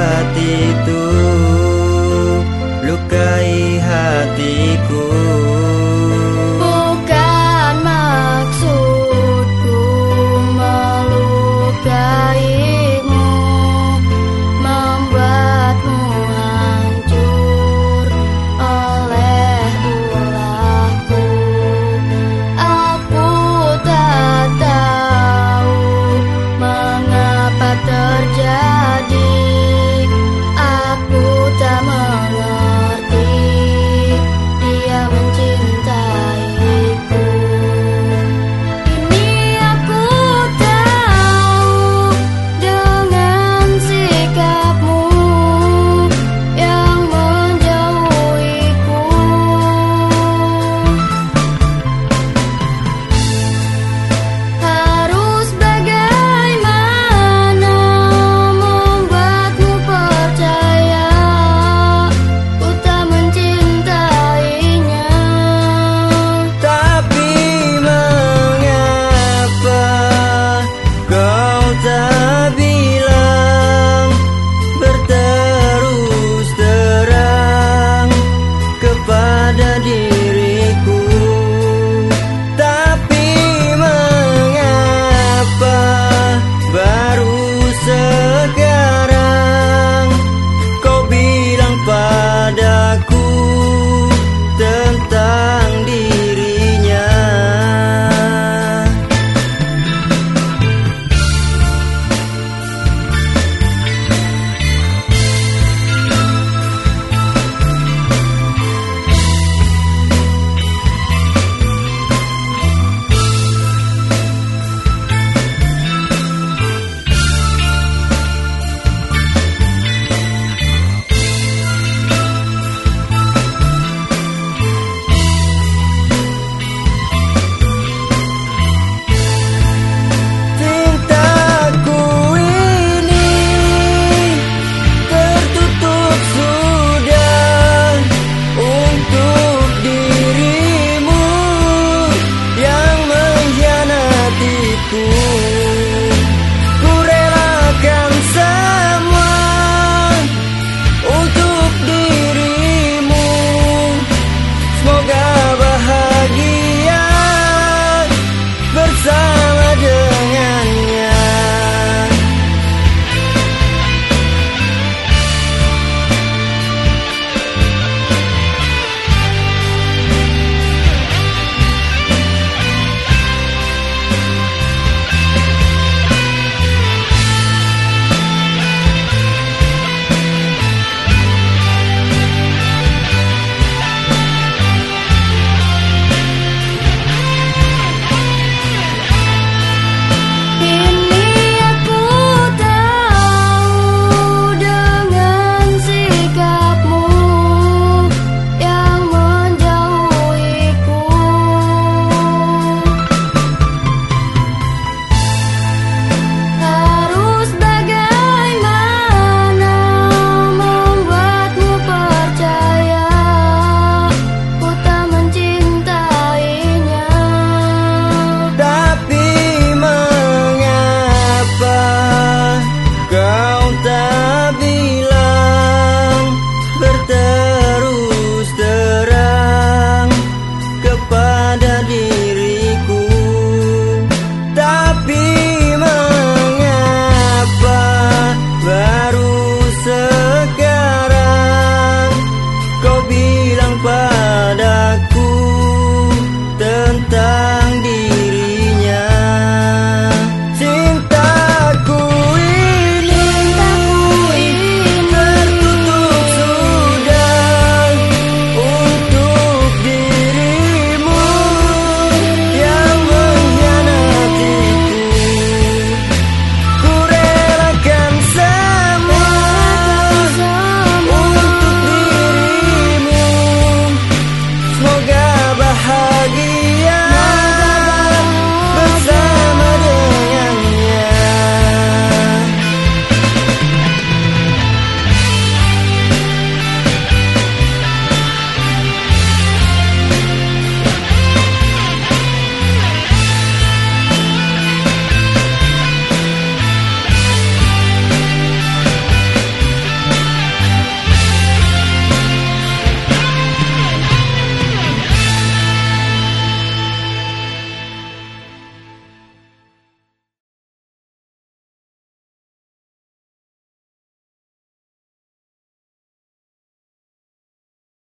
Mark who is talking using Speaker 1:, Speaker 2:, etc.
Speaker 1: hatiku